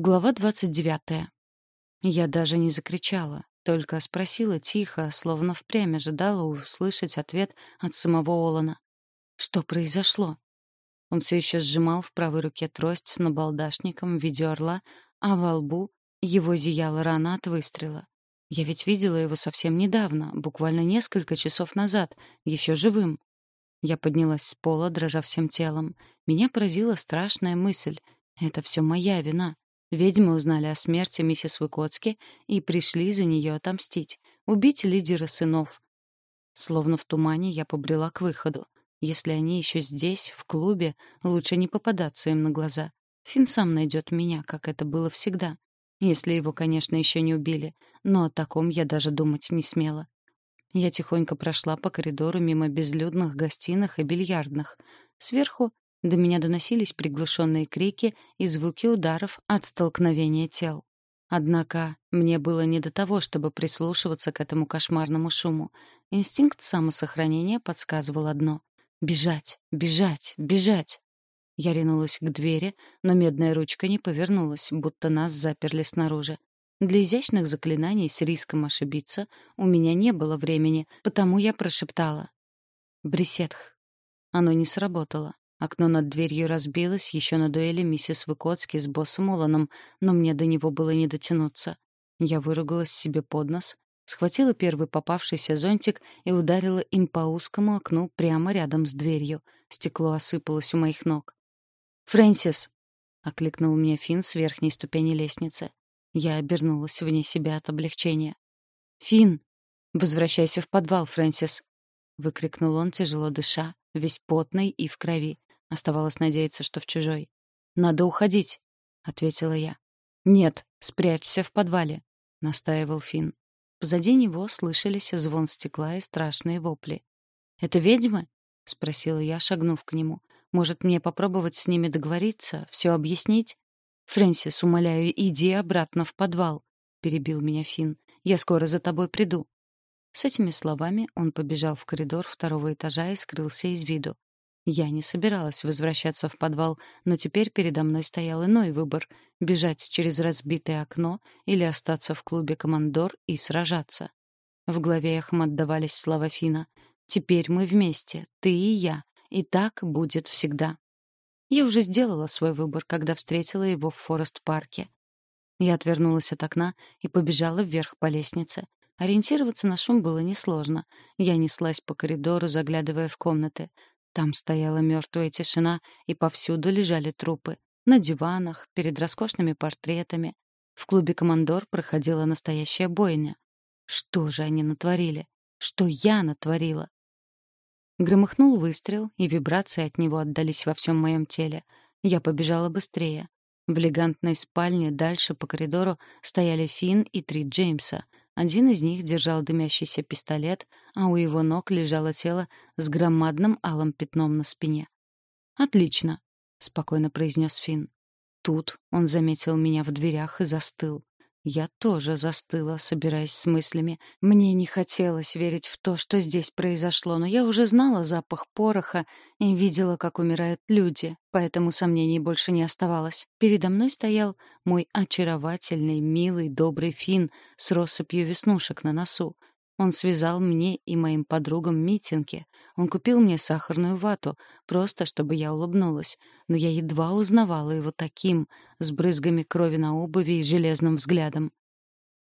Глава двадцать девятая. Я даже не закричала, только спросила тихо, словно впрямь ожидала услышать ответ от самого Олана. Что произошло? Он все еще сжимал в правой руке трость с набалдашником в виде орла, а во лбу его зияла рана от выстрела. Я ведь видела его совсем недавно, буквально несколько часов назад, еще живым. Я поднялась с пола, дрожа всем телом. Меня поразила страшная мысль. Это все моя вина. Ведьмы узнали о смерти миссис Выкоцки и пришли за нее отомстить, убить лидера сынов. Словно в тумане я побрела к выходу. Если они еще здесь, в клубе, лучше не попадаться им на глаза. Фин сам найдет меня, как это было всегда. Если его, конечно, еще не убили, но о таком я даже думать не смела. Я тихонько прошла по коридору мимо безлюдных гостиных и бильярдных. Сверху до меня доносились приглушенные крики и звуки ударов от столкновения тел. Однако мне было не до того, чтобы прислушиваться к этому кошмарному шуму. Инстинкт самосохранения подсказывал одно — бежать, бежать, бежать. Я ринулась к двери, но медная ручка не повернулась, будто нас заперли снаружи. Для изящных заклинаний с риском ошибиться у меня не было времени, потому я прошептала. «Брисетх». Оно не сработало. Окно над дверью разбилось еще на дуэли миссис Выкоцки с боссом Оланом, но мне до него было не дотянуться. Я выругалась себе под нос, схватила первый попавшийся зонтик и ударила им по узкому окну прямо рядом с дверью. Стекло осыпалось у моих ног. «Фрэнсис!» — окликнул меня Финн с верхней ступени лестницы. Я обернулась вне себя от облегчения. «Финн! Возвращайся в подвал, Фрэнсис!» — выкрикнул он, тяжело дыша, весь потный и в крови. Оставалось надеяться, что в чужой. «Надо уходить», — ответила я. «Нет, спрячься в подвале», — настаивал Финн. Позади него слышались звон стекла и страшные вопли. «Это ведьмы?» — спросила я, шагнув к нему. «Может, мне попробовать с ними договориться, все объяснить?» «Фрэнсис, умоляю, иди обратно в подвал», — перебил меня Финн. «Я скоро за тобой приду». С этими словами он побежал в коридор второго этажа и скрылся из виду. Я не собиралась возвращаться в подвал, но теперь передо мной стоял иной выбор — бежать через разбитое окно или остаться в клубе «Командор» и сражаться. В голове эхом отдавались слова Фина. «Теперь мы вместе, ты и я, и так будет всегда». Я уже сделала свой выбор, когда встретила его в Форест-парке. Я отвернулась от окна и побежала вверх по лестнице. Ориентироваться на шум было несложно. Я неслась по коридору, заглядывая в комнаты. Там стояла мертвая тишина, и повсюду лежали трупы. На диванах, перед роскошными портретами. В клубе «Командор» проходила настоящая бойня. Что же они натворили? Что я натворила? Громыхнул выстрел, и вибрации от него отдались во всем моем теле. Я побежала быстрее. В элегантной спальне дальше по коридору стояли Финн и три Джеймса — один из них держал дымящийся пистолет, а у его ног лежало тело с громадным алым пятном на спине. «Отлично», — спокойно произнес Финн. Тут он заметил меня в дверях и застыл. Я тоже застыла, собираясь с мыслями. Мне не хотелось верить в то, что здесь произошло, но я уже знала запах пороха и видела, как умирают люди, поэтому сомнений больше не оставалось. Передо мной стоял мой очаровательный, милый, добрый фин с россыпью веснушек на носу. Он связал мне и моим подругам митинги. Он купил мне сахарную вату, просто чтобы я улыбнулась. Но я едва узнавала его таким, с брызгами крови на обуви и железным взглядом.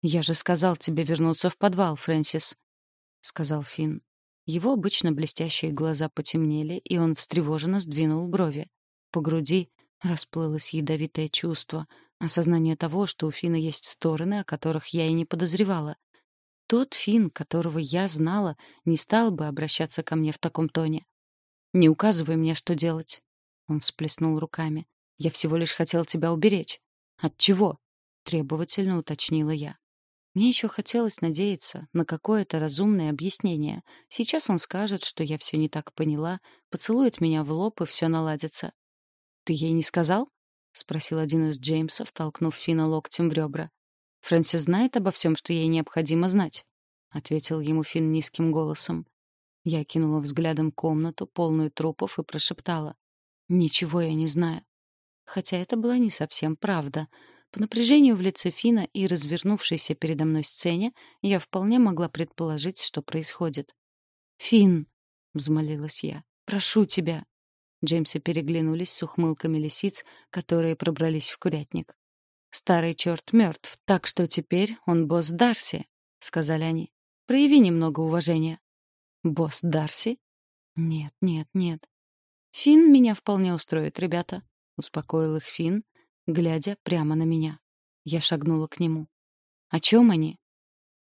«Я же сказал тебе вернуться в подвал, Фрэнсис», — сказал Финн. Его обычно блестящие глаза потемнели, и он встревоженно сдвинул брови. По груди расплылось ядовитое чувство, осознание того, что у Фина есть стороны, о которых я и не подозревала. Тот Фин, которого я знала, не стал бы обращаться ко мне в таком тоне. «Не указывай мне, что делать». Он всплеснул руками. «Я всего лишь хотел тебя уберечь». «От чего?» — требовательно уточнила я. Мне еще хотелось надеяться на какое-то разумное объяснение. Сейчас он скажет, что я все не так поняла, поцелует меня в лоб, и все наладится. «Ты ей не сказал?» — спросил один из Джеймсов, толкнув Фина локтем в ребра. «Фрэнсис знает обо всем, что ей необходимо знать», — ответил ему Финн низким голосом. Я кинула взглядом комнату, полную трупов, и прошептала. «Ничего я не знаю». Хотя это была не совсем правда. По напряжению в лице Фина и развернувшейся передо мной сцене я вполне могла предположить, что происходит. «Фин!» — взмолилась я. «Прошу тебя!» Джеймсы переглянулись с ухмылками лисиц, которые пробрались в курятник. «Старый черт мертв, так что теперь он босс Дарси», — сказали они. «Прояви немного уважения». «Босс Дарси?» «Нет, нет, нет». «Финн меня вполне устроит, ребята», — успокоил их Финн, глядя прямо на меня. Я шагнула к нему. «О чем они?»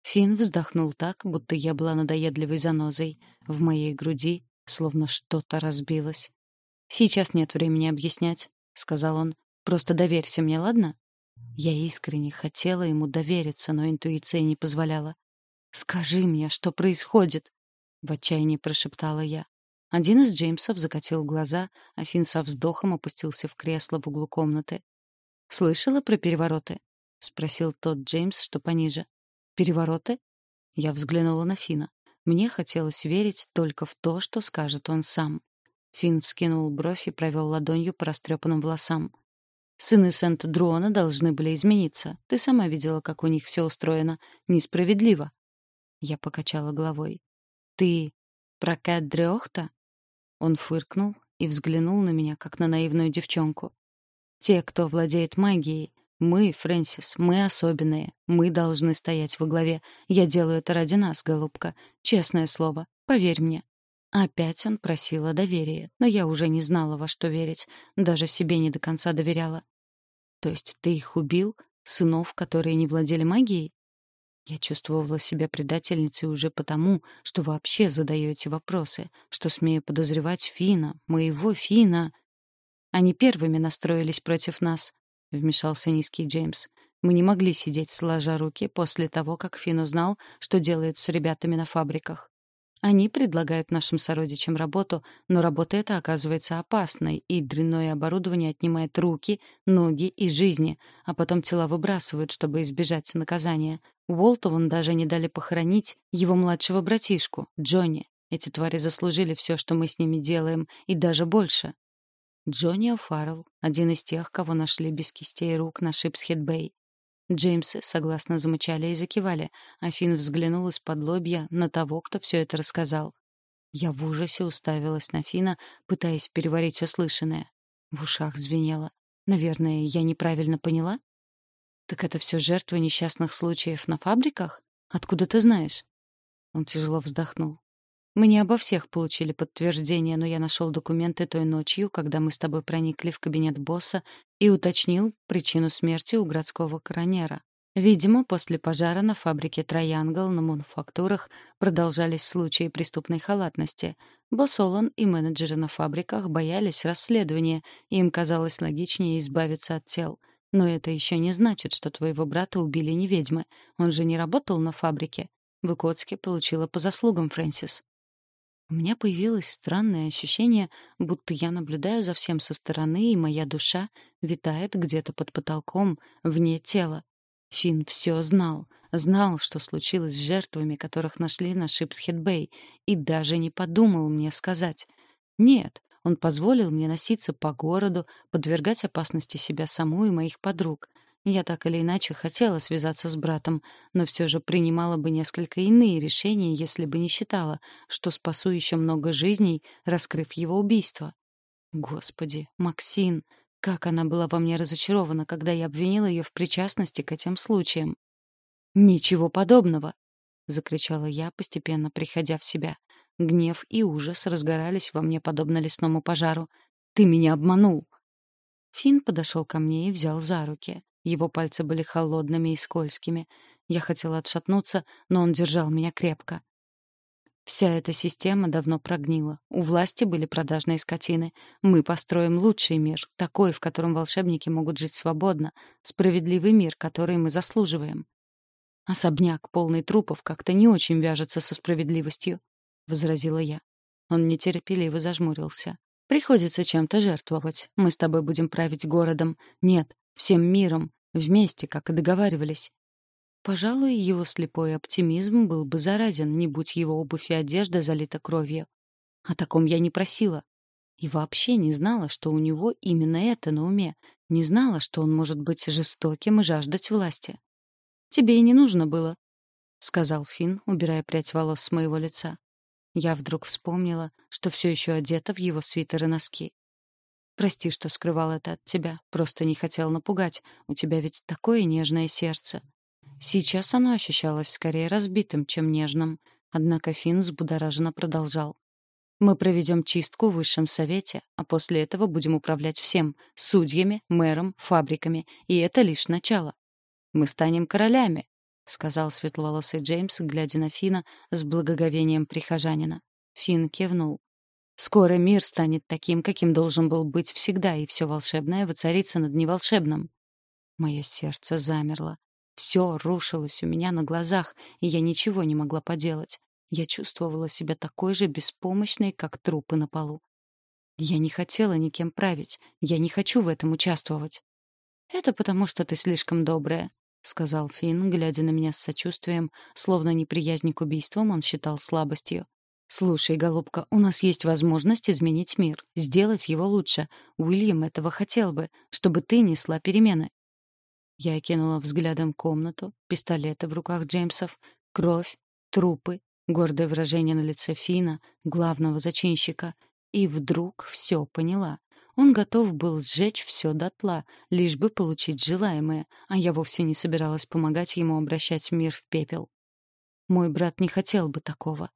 Финн вздохнул так, будто я была надоедливой занозой. В моей груди словно что-то разбилось. «Сейчас нет времени объяснять», — сказал он. «Просто доверься мне, ладно?» Я искренне хотела ему довериться, но интуиция не позволяла. «Скажи мне, что происходит?» — в отчаянии прошептала я. Один из Джеймсов закатил глаза, а Финн со вздохом опустился в кресло в углу комнаты. «Слышала про перевороты?» — спросил тот Джеймс, что пониже. «Перевороты?» Я взглянула на Фина. Мне хотелось верить только в то, что скажет он сам. Фин вскинул бровь и провел ладонью по растрепанным волосам. «Сыны Сент-Друона должны были измениться. Ты сама видела, как у них все устроено. Несправедливо». Я покачала головой. «Ты про Кэт Дреохта?» Он фыркнул и взглянул на меня, как на наивную девчонку. Те, кто владеет магией, мы, Фрэнсис, мы особенные. Мы должны стоять во главе. Я делаю это ради нас, голубка. Честное слово. Поверь мне. Опять он просил о доверии, но я уже не знала, во что верить. Даже себе не до конца доверяла. То есть ты их убил? Сынов, которые не владели магией? Я чувствовала себя предательницей уже потому, что вообще задаю эти вопросы, что смею подозревать Фина, моего Фина. Они первыми настроились против нас, — вмешался низкий Джеймс. Мы не могли сидеть сложа руки после того, как Фин узнал, что делает с ребятами на фабриках. Они предлагают нашим сородичам работу, но работа эта оказывается опасной, и дрянное оборудование отнимает руки, ноги и жизни, а потом тела выбрасывают, чтобы избежать наказания. Уолтован даже не дали похоронить его младшего братишку, Джонни. Эти твари заслужили все, что мы с ними делаем, и даже больше. Джонни О'Фаррелл, один из тех, кого нашли без кистей рук на Шипсхед-Бэй. Джеймсы согласно замычали и закивали, а Финн взглянул исподлобья на того, кто все это рассказал. Я в ужасе уставилась на Фина, пытаясь переварить услышанное. В ушах звенело. Наверное, я неправильно поняла? Так это все жертвы несчастных случаев на фабриках? Откуда ты знаешь? Он тяжело вздохнул. Мы не обо всех получили подтверждение, но я нашел документы той ночью, когда мы с тобой проникли в кабинет босса и уточнил причину смерти у городского коронера. Видимо, после пожара на фабрике «Троянгл» на мануфактурах продолжались случаи преступной халатности. Босс Олан и менеджеры на фабриках боялись расследования, и им казалось логичнее избавиться от тел. Но это еще не значит, что твоего брата убили не ведьмы. Он же не работал на фабрике. Выкоцки получила по заслугам, Фрэнсис. У меня появилось странное ощущение, будто я наблюдаю за всем со стороны, и моя душа витает где-то под потолком, вне тела. Финн все знал, знал, что случилось с жертвами, которых нашли на Шипсхед-Бэй, и даже не подумал мне сказать. Нет, он позволил мне носиться по городу, подвергать опасности себя саму и моих подруг. Я так или иначе хотела связаться с братом, но все же принимала бы несколько иные решения, если бы не считала, что спасу еще много жизней, раскрыв его убийство. Господи, Максин, как она была во мне разочарована, когда я обвинила ее в причастности к этим случаям. «Ничего подобного!» — закричала я, постепенно приходя в себя. Гнев и ужас разгорались во мне подобно лесному пожару. «Ты меня обманул!» Финн подошел ко мне и взял за руки. Его пальцы были холодными и скользкими. Я хотела отшатнуться, но он держал меня крепко. Вся эта система давно прогнила. У власти были продажные скотины. Мы построим лучший мир, такой, в котором волшебники могут жить свободно, справедливый мир, который мы заслуживаем. Особняк, полный трупов, как-то не очень вяжется со справедливостью, — возразила я. Он нетерпеливо зажмурился. «Приходится чем-то жертвовать. Мы с тобой будем править городом. Нет, всем миром. Вместе, как и договаривались. Пожалуй, его слепой оптимизм был бы заразен, не будь его обувь и одежда залита кровью. О таком я не просила. И вообще не знала, что у него именно это на уме. Не знала, что он может быть жестоким и жаждать власти. «Тебе и не нужно было», — сказал Финн, убирая прядь волос с моего лица. Я вдруг вспомнила, что все еще одета в его свитер и носки. «Прости, что скрывал это от тебя. Просто не хотел напугать. У тебя ведь такое нежное сердце». Сейчас оно ощущалось скорее разбитым, чем нежным. Однако Финн взбудораженно продолжал. «Мы проведем чистку в высшем совете, а после этого будем управлять всем — судьями, мэром, фабриками. И это лишь начало. Мы станем королями, — сказал светловолосый Джеймс, глядя на Фина с благоговением прихожанина. Фин кивнул. «Скоро мир станет таким, каким должен был быть всегда, и все волшебное воцарится над неволшебным». Мое сердце замерло. Все рушилось у меня на глазах, и я ничего не могла поделать. Я чувствовала себя такой же беспомощной, как трупы на полу. Я не хотела никем править. Я не хочу в этом участвовать. «Это потому, что ты слишком добрая», — сказал Финн, глядя на меня с сочувствием, словно неприязнь к убийствам он считал слабостью. «Слушай, голубка, у нас есть возможность изменить мир, сделать его лучше. Уильям этого хотел бы, чтобы ты несла перемены». Я окинула взглядом комнату, пистолеты в руках Джеймсов, кровь, трупы, гордое выражение на лице Фина, главного зачинщика, и вдруг все поняла. Он готов был сжечь все дотла, лишь бы получить желаемое, а я вовсе не собиралась помогать ему обращать мир в пепел. «Мой брат не хотел бы такого», —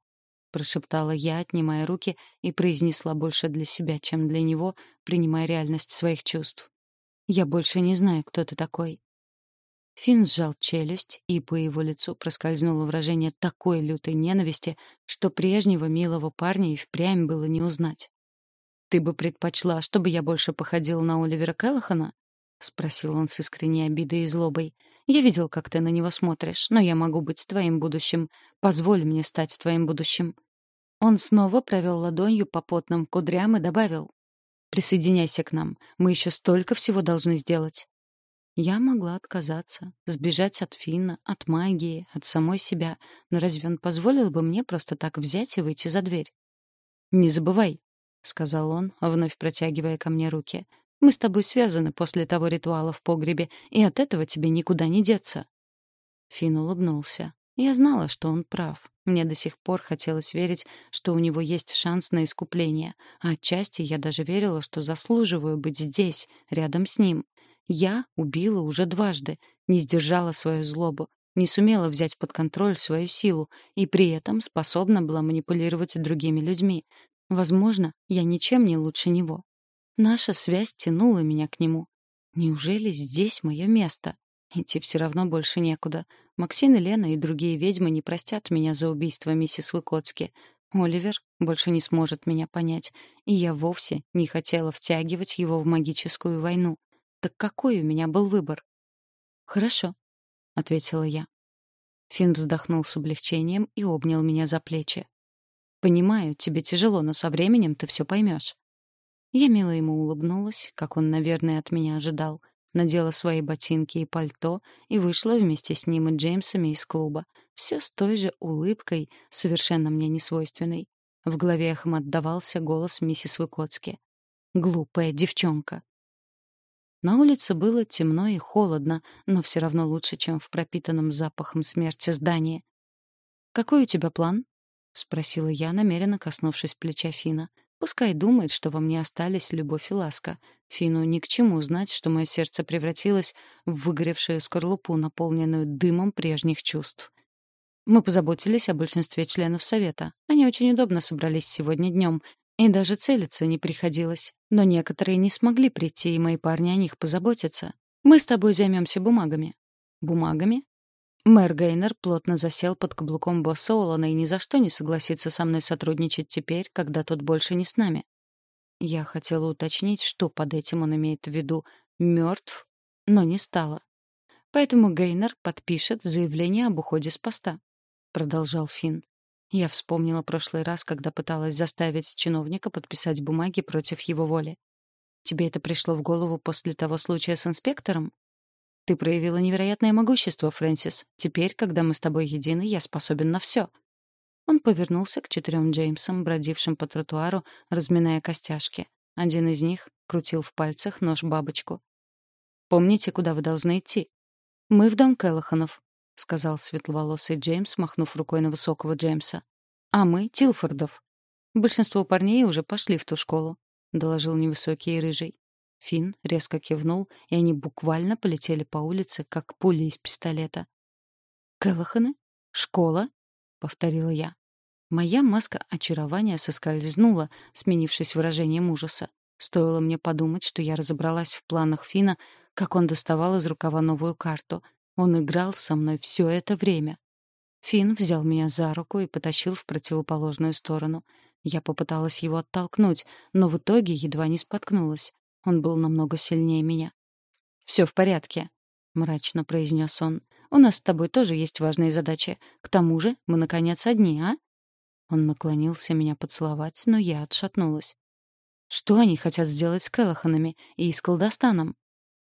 прошептала я, отнимая руки, и произнесла больше для себя, чем для него, принимая реальность своих чувств. «Я больше не знаю, кто ты такой». Финн сжал челюсть, и по его лицу проскользнуло выражение такой лютой ненависти, что прежнего милого парня и впрямь было не узнать. «Ты бы предпочла, чтобы я больше походил на Оливера Келлахана?» — спросил он с искренней обидой и злобой. «Я видел, как ты на него смотришь, но я могу быть твоим будущим. Позволь мне стать твоим будущим». Он снова провел ладонью по потным кудрям и добавил. «Присоединяйся к нам. Мы еще столько всего должны сделать». Я могла отказаться, сбежать от Финна, от магии, от самой себя, но разве он позволил бы мне просто так взять и выйти за дверь? «Не забывай, — сказал он, вновь протягивая ко мне руки. «Мы с тобой связаны после того ритуала в погребе, и от этого тебе никуда не деться». Финн улыбнулся. Я знала, что он прав. Мне до сих пор хотелось верить, что у него есть шанс на искупление. А отчасти я даже верила, что заслуживаю быть здесь, рядом с ним. Я убила уже дважды, не сдержала свою злобу, не сумела взять под контроль свою силу и при этом способна была манипулировать другими людьми, Возможно, я ничем не лучше него. Наша связь тянула меня к нему. Неужели здесь мое место? Идти все равно больше некуда. Максин и Лена и другие ведьмы не простят меня за убийство миссис Выкоцки. Оливер больше не сможет меня понять, и я вовсе не хотела втягивать его в магическую войну. Так какой у меня был выбор? «Хорошо», — ответила я. Финн вздохнул с облегчением и обнял меня за плечи. Понимаю, тебе тяжело, но со временем ты все поймешь. Я мило ему улыбнулась, как он, наверное, от меня ожидал. Надела свои ботинки и пальто и вышла вместе с ним и Джеймсами из клуба. Все с той же улыбкой, совершенно мне несвойственной. В голове эхом отдавался голос миссис Выкоцки. «Глупая девчонка». На улице было темно и холодно, но все равно лучше, чем в пропитанном запахом смерти здании. «Какой у тебя план?» — спросила я, намеренно коснувшись плеча Фина. Пускай думает, что во мне остались любовь и ласка. Фину ни к чему знать, что мое сердце превратилось в выгоревшую скорлупу, наполненную дымом прежних чувств. Мы позаботились о большинстве членов совета. Они очень удобно собрались сегодня днем, и даже целиться не приходилось. Но некоторые не смогли прийти, и мои парни о них позаботятся. Мы с тобой займемся бумагами. Бумагами? Мэр Гейнер плотно засел под каблуком босса Олана и ни за что не согласится со мной сотрудничать теперь, когда тот больше не с нами. Я хотела уточнить, что под этим он имеет в виду мертв, но не стала. Поэтому Гейнер подпишет заявление об уходе с поста, продолжал Финн. Я вспомнила прошлый раз, когда пыталась заставить чиновника подписать бумаги против его воли. Тебе это пришло в голову после того случая с инспектором? Ты проявила невероятное могущество, Фрэнсис. Теперь, когда мы с тобой едины, я способен на все. Он повернулся к четырем Джеймсам, бродившим по тротуару, разминая костяшки. Один из них крутил в пальцах нож-бабочку. Помните, куда вы должны идти?» «Мы в дом Келлаханов», — сказал светловолосый Джеймс, махнув рукой на высокого Джеймса. «А мы — Тилфордов. Большинство парней уже пошли в ту школу», — доложил невысокий и рыжий. Финн резко кивнул, и они буквально полетели по улице, как пули из пистолета. «Келлаханы? Школа?» — повторила я. Моя маска очарования соскользнула, сменившись выражением ужаса. Стоило мне подумать, что я разобралась в планах Фина, как он доставал из рукава новую карту. Он играл со мной все это время. Фин взял меня за руку и потащил в противоположную сторону. Я попыталась его оттолкнуть, но в итоге едва не споткнулась. Он был намного сильнее меня. «Все в порядке», — мрачно произнес он. «У нас с тобой тоже есть важные задачи. К тому же мы, наконец, одни, а?» Он наклонился меня поцеловать, но я отшатнулась. Что они хотят сделать с Келлаханами и с колдостаном?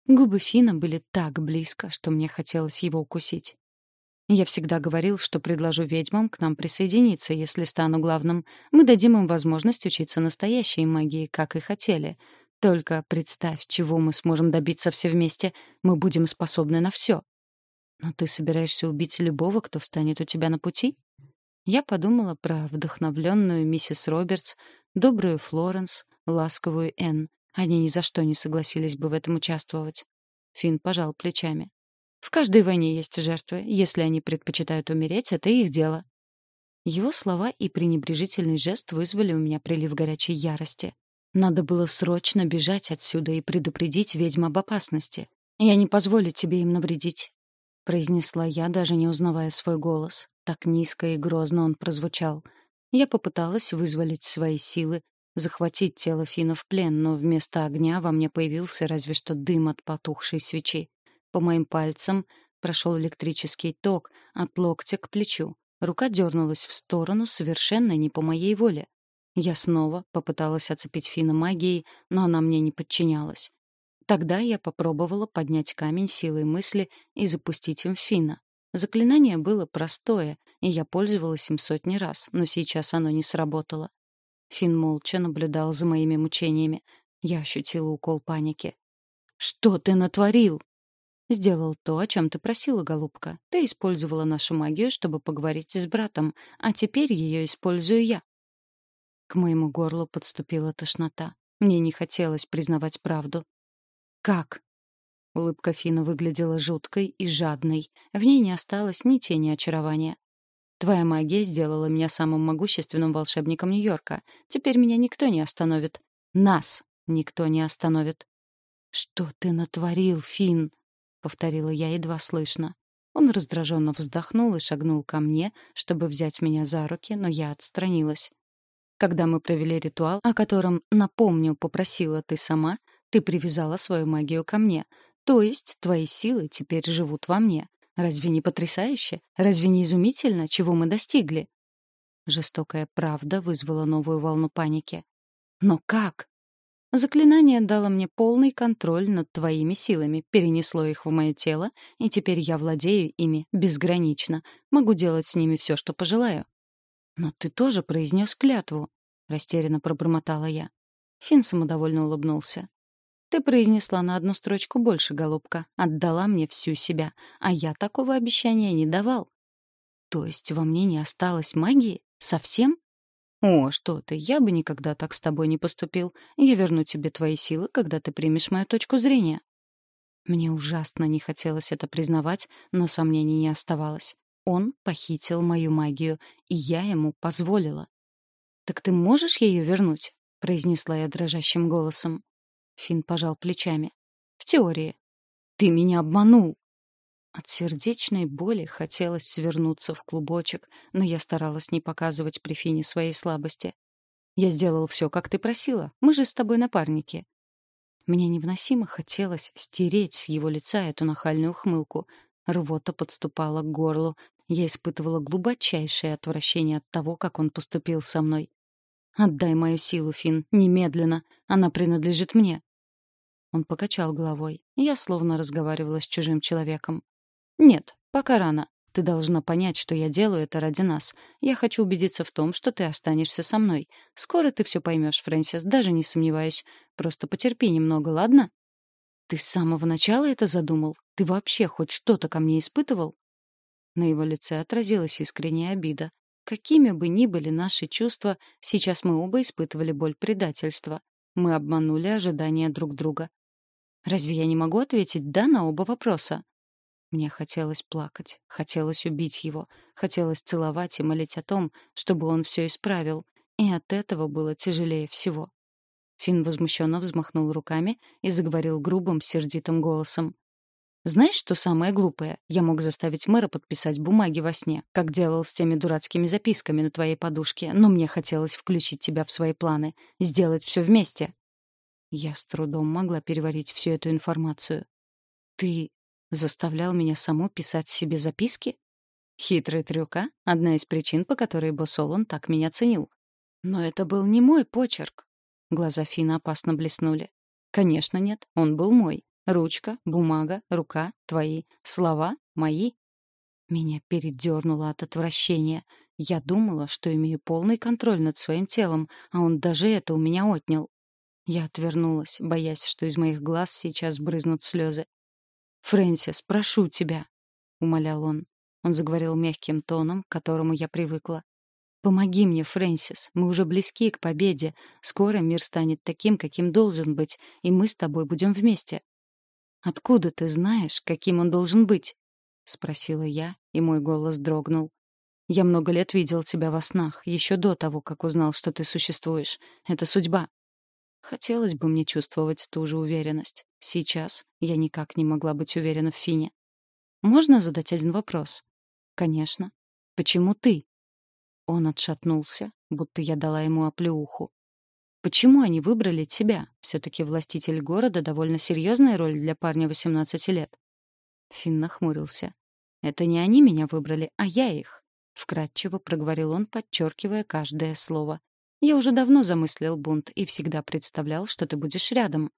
Губы Фина были так близко, что мне хотелось его укусить. Я всегда говорил, что предложу ведьмам к нам присоединиться, если стану главным. Мы дадим им возможность учиться настоящей магии, как и хотели. Только представь, чего мы сможем добиться все вместе. Мы будем способны на все. Но ты собираешься убить любого, кто встанет у тебя на пути? Я подумала про вдохновленную миссис Робертс, добрую Флоренс, ласковую Энн. Они ни за что не согласились бы в этом участвовать. Финн пожал плечами. В каждой войне есть жертвы. Если они предпочитают умереть, это их дело. Его слова и пренебрежительный жест вызвали у меня прилив горячей ярости. Надо было срочно бежать отсюда и предупредить ведьм об опасности. «Я не позволю тебе им навредить», — произнесла я, даже не узнавая свой голос. Так низко и грозно он прозвучал. Я попыталась вызволить свои силы, захватить тело Фина в плен, но вместо огня во мне появился разве что дым от потухшей свечи. По моим пальцам прошел электрический ток от локтя к плечу. Рука дернулась в сторону совершенно не по моей воле. Я снова попыталась оцепить Фина магией, но она мне не подчинялась. Тогда я попробовала поднять камень силой мысли и запустить им Фина. Заклинание было простое, и я пользовалась им сотни раз, но сейчас оно не сработало. Фин молча наблюдал за моими мучениями. Я ощутила укол паники. «Что ты натворил?» «Сделал то, о чем ты просила, голубка. Ты использовала нашу магию, чтобы поговорить с братом, а теперь ее использую я». К моему горлу подступила тошнота. Мне не хотелось признавать правду. «Как?» Улыбка Фина выглядела жуткой и жадной. В ней не осталось ни тени очарования. Твоя магия сделала меня самым могущественным волшебником Нью-Йорка. Теперь меня никто не остановит. Нас никто не остановит. Что ты натворил, Фин? повторила я едва слышно. Он раздраженно вздохнул и шагнул ко мне, чтобы взять меня за руки, но я отстранилась. Когда мы провели ритуал, о котором, напомню, попросила ты сама, ты привязала свою магию ко мне. То есть твои силы теперь живут во мне. Разве не потрясающе? Разве не изумительно, чего мы достигли? Жестокая правда вызвала новую волну паники. Но как? Заклинание дало мне полный контроль над твоими силами, перенесло их в мое тело, и теперь я владею ими безгранично, могу делать с ними все, что пожелаю. Но ты тоже произнес клятву, растерянно пробормотала я. Фин самодовольно улыбнулся. Ты произнесла на одну строчку больше, голубка. Отдала мне всю себя. А я такого обещания не давал. То есть во мне не осталось магии? Совсем? О, что ты, я бы никогда так с тобой не поступил. Я верну тебе твои силы, когда ты примешь мою точку зрения. Мне ужасно не хотелось это признавать, но сомнений не оставалось. Он похитил мою магию, и я ему позволила. «Так ты можешь ее вернуть?» — произнесла я дрожащим голосом. Фин пожал плечами. В теории. Ты меня обманул. От сердечной боли хотелось свернуться в клубочек, но я старалась не показывать при Фине своей слабости. Я сделал все, как ты просила. Мы же с тобой напарники. Мне невыносимо хотелось стереть с его лица эту нахальную ухмылку. Рвота подступала к горлу. Я испытывала глубочайшее отвращение от того, как он поступил со мной. Отдай мою силу, Фин, немедленно. Она принадлежит мне. Он покачал головой. Я словно разговаривала с чужим человеком. Нет, пока рано. Ты должна понять, что я делаю это ради нас. Я хочу убедиться в том, что ты останешься со мной. Скоро ты все поймешь, Фрэнсис, даже не сомневаюсь. Просто потерпи немного, ладно? Ты с самого начала это задумал? Ты вообще хоть что-то ко мне испытывал?» На его лице отразилась искренняя обида. Какими бы ни были наши чувства, сейчас мы оба испытывали боль предательства. Мы обманули ожидания друг друга. Разве я не могу ответить «да» на оба вопроса? Мне хотелось плакать, хотелось убить его, хотелось целовать и молить о том, чтобы он все исправил, и от этого было тяжелее всего. Финн возмущенно взмахнул руками и заговорил грубым, сердитым голосом. «Знаешь, что самое глупое? Я мог заставить мэра подписать бумаги во сне, как делал с теми дурацкими записками на твоей подушке, но мне хотелось включить тебя в свои планы, сделать все вместе». Я с трудом могла переварить всю эту информацию. «Ты заставлял меня саму писать себе записки?» Хитрый трюк, а? Одна из причин, по которой босс Олан так меня ценил. Но это был не мой почерк. Глаза Фина опасно блеснули. Конечно, нет, он был мой. Ручка, бумага, рука, твои. Слова мои. Меня передернуло от отвращения. Я думала, что имею полный контроль над своим телом, а он даже это у меня отнял. Я отвернулась, боясь, что из моих глаз сейчас брызнут слезы. «Фрэнсис, прошу тебя», — умолял он. Он заговорил мягким тоном, к которому я привыкла. «Помоги мне, Фрэнсис. Мы уже близки к победе. Скоро мир станет таким, каким должен быть, и мы с тобой будем вместе. «Откуда ты знаешь, каким он должен быть?» — спросила я, и мой голос дрогнул. «Я много лет видел тебя во снах, еще до того, как узнал, что ты существуешь. Это судьба». Хотелось бы мне чувствовать ту же уверенность. Сейчас я никак не могла быть уверена в Фине. «Можно задать один вопрос?» «Конечно. Почему ты?» Он отшатнулся, будто я дала ему оплеуху. Почему они выбрали тебя? Все-таки властитель города — довольно серьезная роль для парня 18 лет. Финн нахмурился. «Это не они меня выбрали, а я их», — вкратчиво проговорил он, подчеркивая каждое слово. «Я уже давно замыслил бунт и всегда представлял, что ты будешь рядом».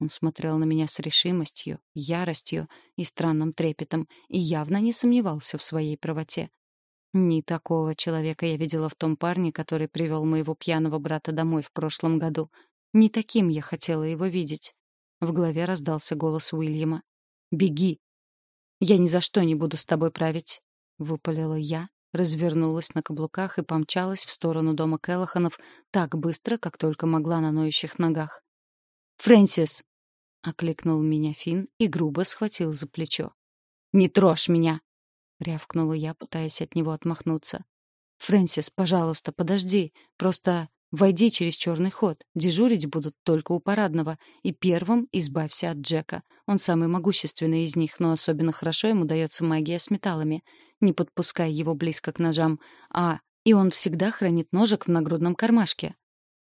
Он смотрел на меня с решимостью, яростью и странным трепетом и явно не сомневался в своей правоте. Не такого человека я видела в том парне, который привел моего пьяного брата домой в прошлом году. Не таким я хотела его видеть. В голове раздался голос Уильяма. «Беги!» «Я ни за что не буду с тобой править», — выпалила я, развернулась на каблуках и помчалась в сторону дома Келлаханов так быстро, как только могла на ноющих ногах. «Фрэнсис!» — окликнул меня Финн и грубо схватил за плечо. «Не трожь меня!» — рявкнула я, пытаясь от него отмахнуться. «Фрэнсис, пожалуйста, подожди. Просто войди через черный ход. Дежурить будут только у парадного. И первым избавься от Джека. Он самый могущественный из них, но особенно хорошо ему дается магия с металлами. Не подпускай его близко к ножам. А, и он всегда хранит ножик в нагрудном кармашке».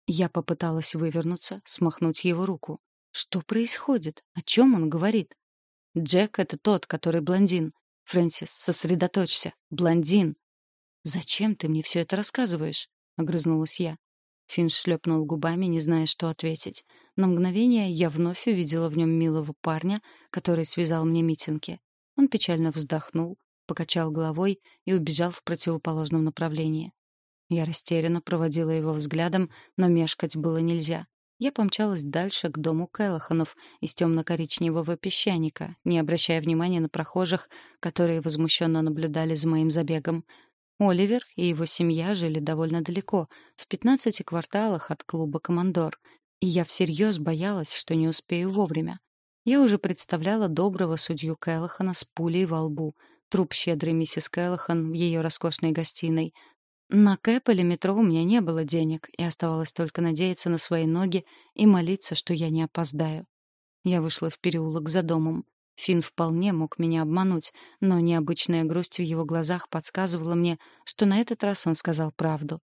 Я попыталась вывернуться, смахнуть его руку. Что происходит? О чем он говорит? Джек — это тот, который блондин. «Фрэнсис, сосредоточься. Блондин!» «Зачем ты мне все это рассказываешь?» — огрызнулась я. Финн шлепнул губами, не зная, что ответить. На мгновение я вновь увидела в нем милого парня, который связал мне митинги. Он печально вздохнул, покачал головой и убежал в противоположном направлении. Я растерянно проводила его взглядом, но мешкать было нельзя. Я помчалась дальше к дому Келлаханов из темно-коричневого песчаника, не обращая внимания на прохожих, которые возмущенно наблюдали за моим забегом. Оливер и его семья жили довольно далеко, в 15 кварталах от клуба «Командор», и я всерьез боялась, что не успею вовремя. Я уже представляла доброго судью Келлахана с пулей во лбу, труп щедрой миссис Келлахан в ее роскошной гостиной, на кэп или метро у меня не было денег, и оставалось только надеяться на свои ноги и молиться, что я не опоздаю. Я вышла в переулок за домом. Финн вполне мог меня обмануть, но необычная грусть в его глазах подсказывала мне, что на этот раз он сказал правду.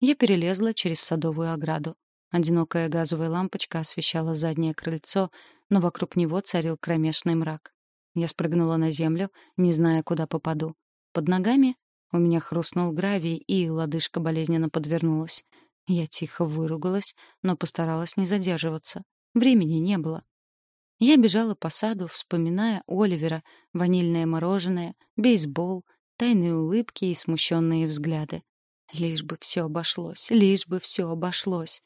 Я перелезла через садовую ограду. Одинокая газовая лампочка освещала заднее крыльцо, но вокруг него царил кромешный мрак. Я спрыгнула на землю, не зная, куда попаду. Под ногами у меня хрустнул гравий, и лодыжка болезненно подвернулась. Я тихо выругалась, но постаралась не задерживаться. Времени не было. Я бежала по саду, вспоминая Оливера, ванильное мороженое, бейсбол, тайные улыбки и смущенные взгляды. Лишь бы все обошлось, лишь бы все обошлось.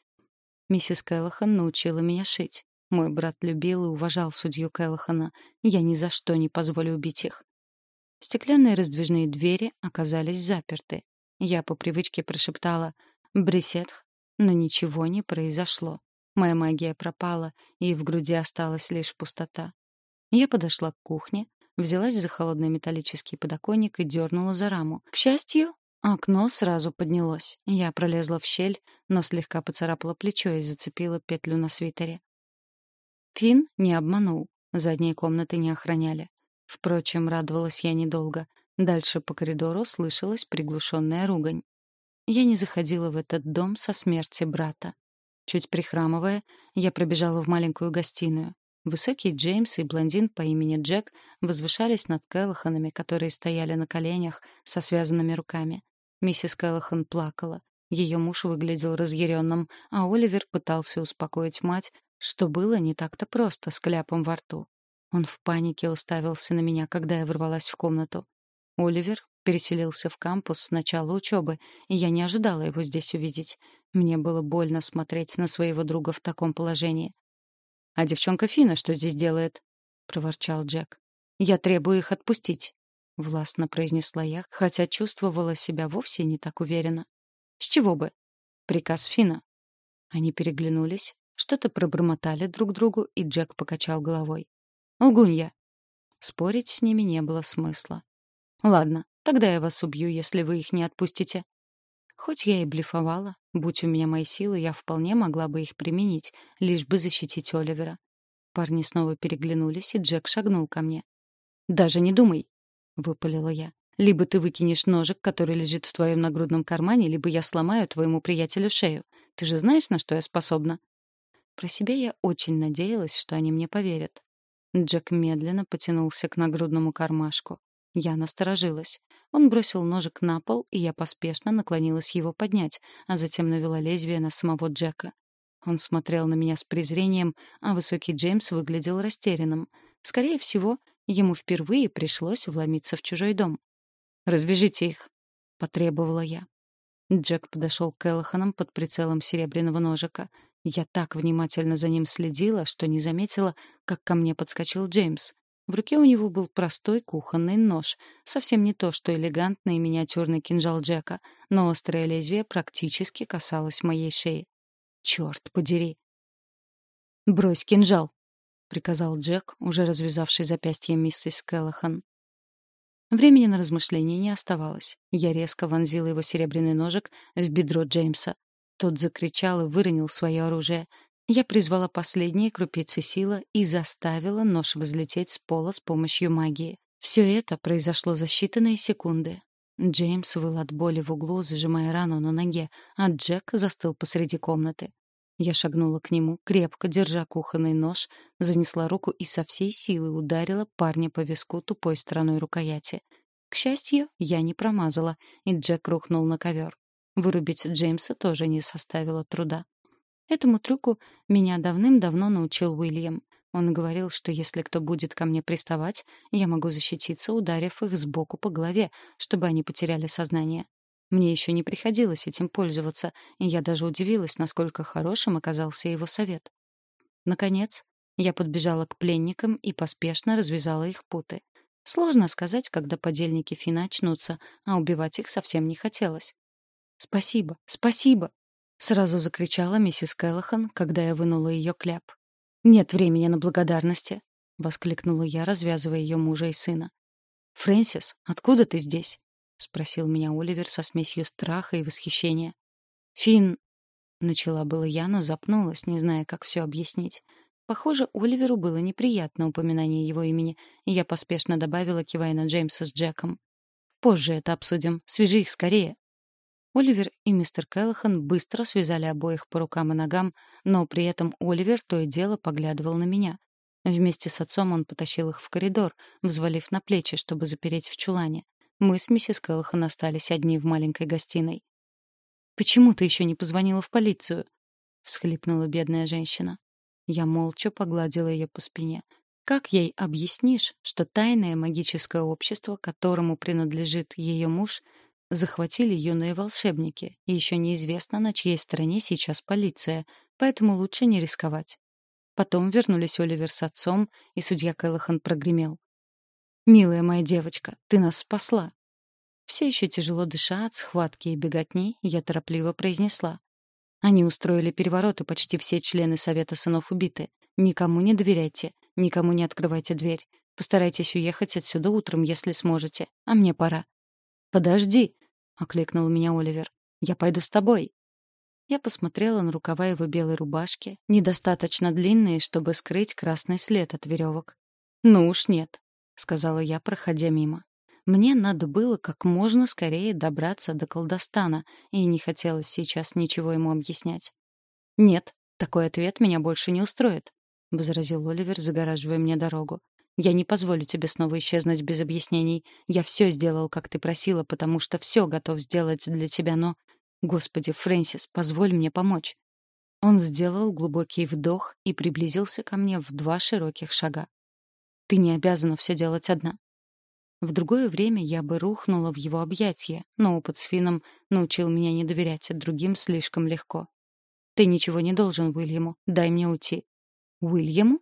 Миссис Кэллахан научила меня шить. Мой брат любил и уважал судью Келлахана. Я ни за что не позволю убить их. Стеклянные раздвижные двери оказались заперты. Я по привычке прошептала «Брисетх», но ничего не произошло. Моя магия пропала, и в груди осталась лишь пустота. Я подошла к кухне, взялась за холодный металлический подоконник и дернула за раму. К счастью, окно сразу поднялось. Я пролезла в щель, но слегка поцарапала плечо и зацепила петлю на свитере. Фин не обманул. Задние комнаты не охраняли. Впрочем, радовалась я недолго. Дальше по коридору слышалась приглушенная ругань. Я не заходила в этот дом со смерти брата. Чуть прихрамывая, я пробежала в маленькую гостиную. Высокий Джеймс и блондин по имени Джек возвышались над Келлаханами, которые стояли на коленях со связанными руками. Миссис Келлахан плакала. Ее муж выглядел разъяренным, а Оливер пытался успокоить мать, что было не так-то просто с кляпом во рту. Он в панике уставился на меня, когда я ворвалась в комнату. Оливер переселился в кампус с начала учебы, и я не ожидала его здесь увидеть. Мне было больно смотреть на своего друга в таком положении. «А девчонка Фина что здесь делает?» — проворчал Джек. «Я требую их отпустить», — властно произнесла я, хотя чувствовала себя вовсе не так уверенно. «С чего бы?» «Приказ Фина». Они переглянулись, что-то пробормотали друг другу, и Джек покачал головой. Лгунья. Спорить с ними не было смысла. Ладно, тогда я вас убью, если вы их не отпустите. Хоть я и блефовала, будь у меня мои силы, я вполне могла бы их применить, лишь бы защитить Оливера. Парни снова переглянулись, и Джек шагнул ко мне. «Даже не думай», — выпалила я. «Либо ты выкинешь ножик, который лежит в твоем нагрудном кармане, либо я сломаю твоему приятелю шею. Ты же знаешь, на что я способна?» Про себя я очень надеялась, что они мне поверят. Джек медленно потянулся к нагрудному кармашку. Я насторожилась. Он бросил ножик на пол, и я поспешно наклонилась его поднять, а затем навела лезвие на самого Джека. Он смотрел на меня с презрением, а высокий Джеймс выглядел растерянным. Скорее всего, ему впервые пришлось вломиться в чужой дом. «Развяжите их», — потребовала я. Джек подошел к Эллаханам под прицелом серебряного ножика. Я так внимательно за ним следила, что не заметила, как ко мне подскочил Джеймс. В руке у него был простой кухонный нож, совсем не то, что элегантный миниатюрный кинжал Джека, но острое лезвие практически касалось моей шеи. Черт подери! «Брось кинжал!» — приказал Джек, уже развязавший запястье миссис Келлахан. Времени на размышления не оставалось. Я резко вонзила его серебряный ножик в бедро Джеймса. Тот закричал и выронил свое оружие. Я призвала последние крупицы силы и заставила нож взлететь с пола с помощью магии. Все это произошло за считанные секунды. Джеймс выл от боли в углу, зажимая рану на ноге, а Джек застыл посреди комнаты. Я шагнула к нему, крепко держа кухонный нож, занесла руку и со всей силы ударила парня по виску тупой стороной рукояти. К счастью, я не промазала, и Джек рухнул на ковер. Вырубить Джеймса тоже не составило труда. Этому трюку меня давным-давно научил Уильям. Он говорил, что если кто будет ко мне приставать, я могу защититься, ударив их сбоку по голове, чтобы они потеряли сознание. Мне еще не приходилось этим пользоваться, и я даже удивилась, насколько хорошим оказался его совет. Наконец, я подбежала к пленникам и поспешно развязала их путы. Сложно сказать, когда подельники Фина очнутся, а убивать их совсем не хотелось. «Спасибо, спасибо!» — сразу закричала миссис Келлахан, когда я вынула ее кляп. «Нет времени на благодарности!» — воскликнула я, развязывая ее мужа и сына. «Фрэнсис, откуда ты здесь?» — спросил меня Оливер со смесью страха и восхищения. «Финн...» — начала было я, но запнулась, не зная, как все объяснить. Похоже, Оливеру было неприятно упоминание его имени, и я поспешно добавила, кивая на Джеймса с Джеком. «Позже это обсудим. Свяжи их скорее». Оливер и мистер Келлахан быстро связали обоих по рукам и ногам, но при этом Оливер то и дело поглядывал на меня. Вместе с отцом он потащил их в коридор, взвалив на плечи, чтобы запереть в чулане. Мы с миссис Келлахан остались одни в маленькой гостиной. «Почему ты еще не позвонила в полицию?» — всхлипнула бедная женщина. Я молча погладила ее по спине. Как ей объяснишь, что тайное магическое общество, которому принадлежит ее муж, захватили юные волшебники, и еще неизвестно, на чьей стороне сейчас полиция, поэтому лучше не рисковать. Потом вернулись Оливер с отцом, и судья Кэллахан прогремел. «Милая моя девочка, ты нас спасла!» Все еще тяжело дыша от схватки и беготни, я торопливо произнесла. Они устроили переворот, и почти все члены Совета сынов убиты. Никому не доверяйте, никому не открывайте дверь. Постарайтесь уехать отсюда утром, если сможете. А мне пора. «Подожди!» — окликнул меня Оливер. «Я пойду с тобой». Я посмотрела на рукава его белой рубашки, недостаточно длинные, чтобы скрыть красный след от веревок. «Ну уж нет», — сказала я, проходя мимо. Мне надо было как можно скорее добраться до колдостана, и не хотелось сейчас ничего ему объяснять. «Нет, такой ответ меня больше не устроит», — возразил Оливер, загораживая мне дорогу. «Я не позволю тебе снова исчезнуть без объяснений. Я все сделал, как ты просила, потому что все готов сделать для тебя, но Господи, Фрэнсис, позволь мне помочь. Он сделал глубокий вдох и приблизился ко мне в два широких шага. Ты не обязана все делать одна. В другое время я бы рухнула в его объятия, но опыт с Фином научил меня не доверять другим слишком легко. Ты ничего не должен Уильяму. Дай мне уйти. Уильяму?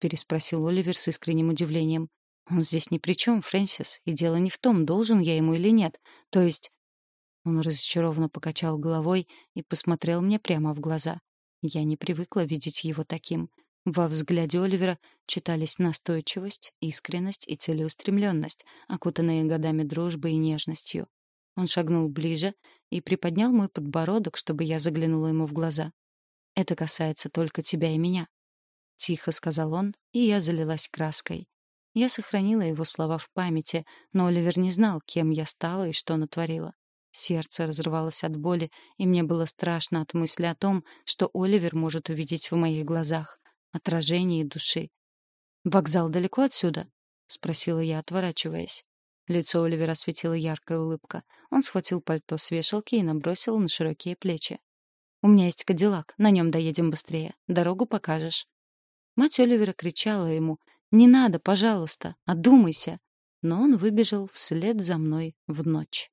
Переспросил Оливер с искренним удивлением. Он здесь ни при чем, Фрэнсис, и дело не в том, должен я ему или нет. То есть он разочарованно покачал головой и посмотрел мне прямо в глаза. Я не привыкла видеть его таким. Во взгляде Оливера читались настойчивость, искренность и целеустремленность, окутанные годами дружбы и нежностью. Он шагнул ближе и приподнял мой подбородок, чтобы я заглянула ему в глаза. «Это касается только тебя и меня», — тихо сказал он, и я залилась краской. Я сохранила его слова в памяти, но Оливер не знал, кем я стала и что натворила. Сердце разрывалось от боли, и мне было страшно от мысли о том, что Оливер может увидеть в моих глазах отражение души. «Вокзал далеко отсюда?» — спросила я, отворачиваясь. Лицо Оливера осветила яркая улыбка. Он схватил пальто с вешалки и набросил на широкие плечи. «У меня есть кадиллак, на нем доедем быстрее. Дорогу покажешь». Мать Оливера кричала ему «Не надо, пожалуйста, одумайся!» Но он выбежал вслед за мной в ночь.